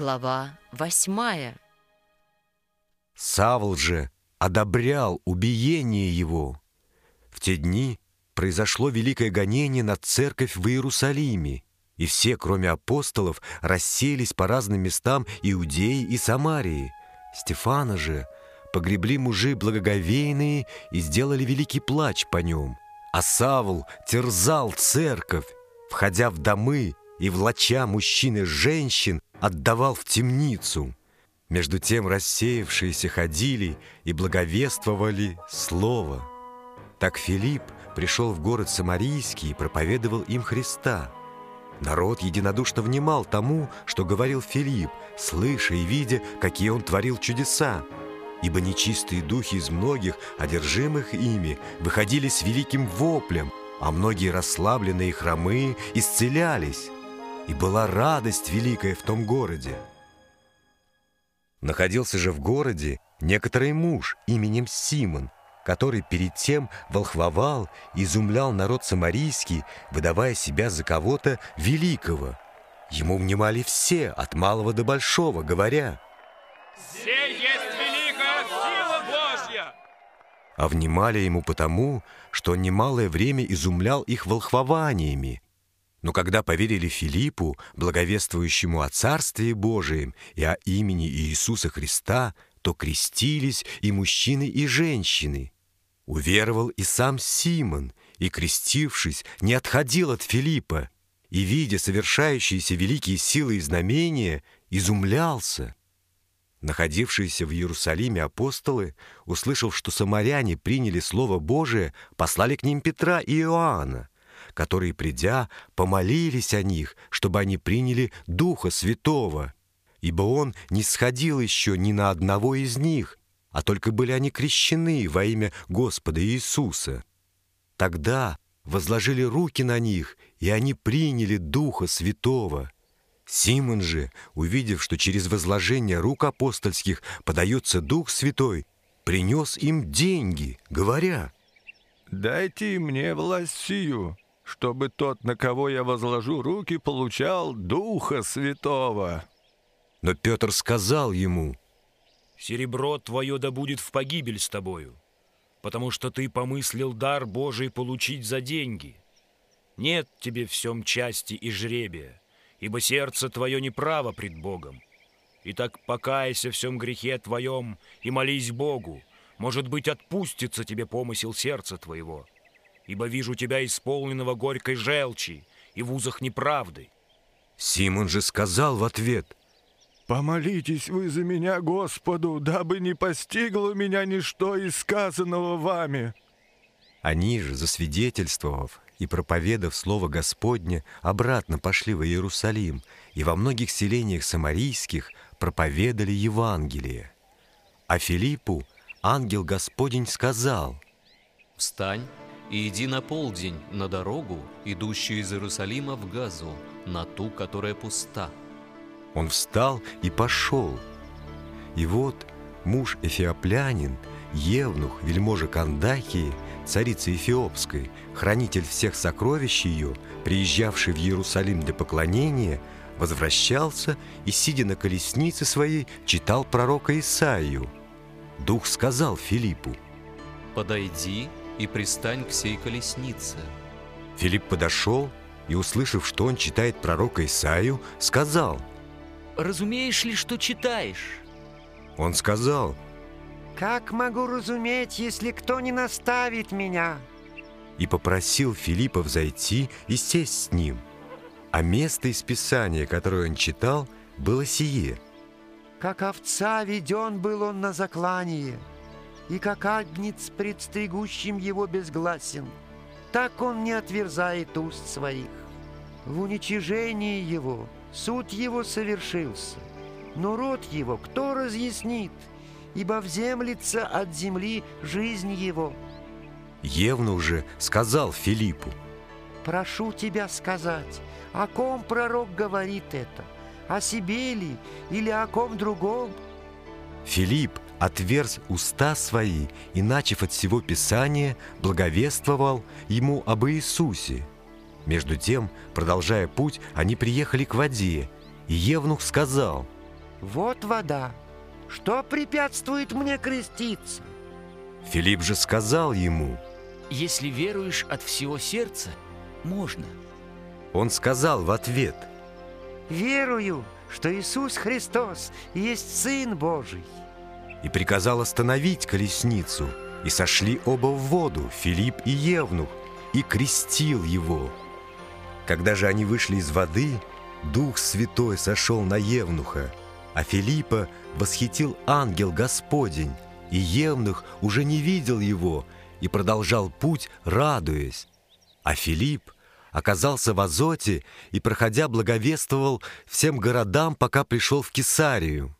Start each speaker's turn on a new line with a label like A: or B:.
A: Глава восьмая.
B: Савл же одобрял убиение его. В те дни произошло великое гонение на церковь в Иерусалиме, и все, кроме апостолов, расселись по разным местам Иудеи и Самарии. Стефана же погребли мужи благоговейные и сделали великий плач по нем. А Савл терзал церковь, входя в домы и влача мужчин и женщин, отдавал в темницу. Между тем рассеявшиеся ходили и благовествовали Слово. Так Филипп пришел в город Самарийский и проповедовал им Христа. Народ единодушно внимал тому, что говорил Филипп, слыша и видя, какие он творил чудеса. Ибо нечистые духи из многих, одержимых ими, выходили с великим воплем, а многие расслабленные и хромые исцелялись и была радость великая в том городе. Находился же в городе некоторый муж именем Симон, который перед тем волхвовал и изумлял народ самарийский, выдавая себя за кого-то великого. Ему внимали все, от малого до большого, говоря
C: «Сей есть великая сила Божья!»
B: А внимали ему потому, что он немалое время изумлял их волхвованиями, но когда поверили Филиппу, благовествующему о Царстве Божием и о имени Иисуса Христа, то крестились и мужчины, и женщины. Уверовал и сам Симон, и, крестившись, не отходил от Филиппа, и, видя совершающиеся великие силы и знамения, изумлялся. Находившиеся в Иерусалиме апостолы, услышав, что самаряне приняли Слово Божие, послали к ним Петра и Иоанна, которые, придя, помолились о них, чтобы они приняли Духа Святого, ибо Он не сходил еще ни на одного из них, а только были они крещены во имя Господа Иисуса. Тогда возложили руки на них, и они приняли Духа Святого. Симон же, увидев, что через возложение рук апостольских подается Дух Святой, принес им деньги, говоря,
D: «Дайте мне власть сию, чтобы тот, на кого я возложу руки, получал Духа Святого».
B: Но Петр сказал ему,
E: «Серебро твое да будет в погибель с тобою, потому что ты помыслил дар Божий получить за деньги. Нет тебе в всем части и жребия, ибо сердце твое неправо пред Богом. Итак покайся в всем грехе твоем и молись Богу, может быть, отпустится тебе помысел сердца твоего» ибо вижу тебя исполненного горькой желчи и в узах неправды».
B: Симон же сказал в ответ,
D: «Помолитесь вы за меня Господу, дабы не постигло меня ничто из сказанного вами».
B: Они же, засвидетельствовав и проповедав Слово Господне, обратно пошли в Иерусалим и во многих селениях самарийских проповедали Евангелие. А Филиппу ангел Господень сказал,
F: «Встань и иди на полдень на дорогу, идущую из Иерусалима в Газу, на ту, которая пуста».
B: Он встал и пошел. И вот муж эфиоплянин, Евнух, вельможа Кандакии, царица Эфиопской, хранитель всех сокровищ ее, приезжавший в Иерусалим для поклонения, возвращался и, сидя на колеснице своей, читал пророка Исаию. Дух сказал Филиппу,
F: «Подойди и пристань к сей колеснице».
B: Филипп подошел и, услышав, что он читает пророка Исаию, сказал,
A: «Разумеешь ли, что читаешь?»
B: Он сказал,
G: «Как могу разуметь, если кто не наставит меня?»
B: и попросил Филиппа взойти и сесть с ним. А место из Писания, которое он читал, было сие.
G: «Как овца веден был он на заклание, и как агнец пред стригущим его безгласен, так он не отверзает уст своих. В уничижении его суд его совершился, но род его кто разъяснит, ибо вземлется от земли жизнь его».
B: Евнух же сказал Филиппу,
G: «Прошу тебя сказать, о ком пророк говорит это? О себе ли или о ком другом?»
B: Филипп отверз уста свои и, начав от всего Писания, благовествовал ему об Иисусе. Между тем, продолжая путь, они приехали к воде, и Евнух сказал,
G: Вот вода. Что препятствует мне креститься?
B: Филипп же сказал ему,
A: Если веруешь от всего сердца, можно.
B: он сказал в ответ,
G: Верую, что Иисус Христос есть Сын Божий.
B: И приказал остановить колесницу. И сошли оба в воду, Филипп и Евнух, и крестил его. Когда же они вышли из воды, Дух Святой сошел на Евнуха, а Филиппа восхитил ангел Господень, и Евнух уже не видел его и продолжал путь, радуясь. А Филипп оказался в Азоте и, проходя, благовествовал всем городам, пока пришел в Кесарию.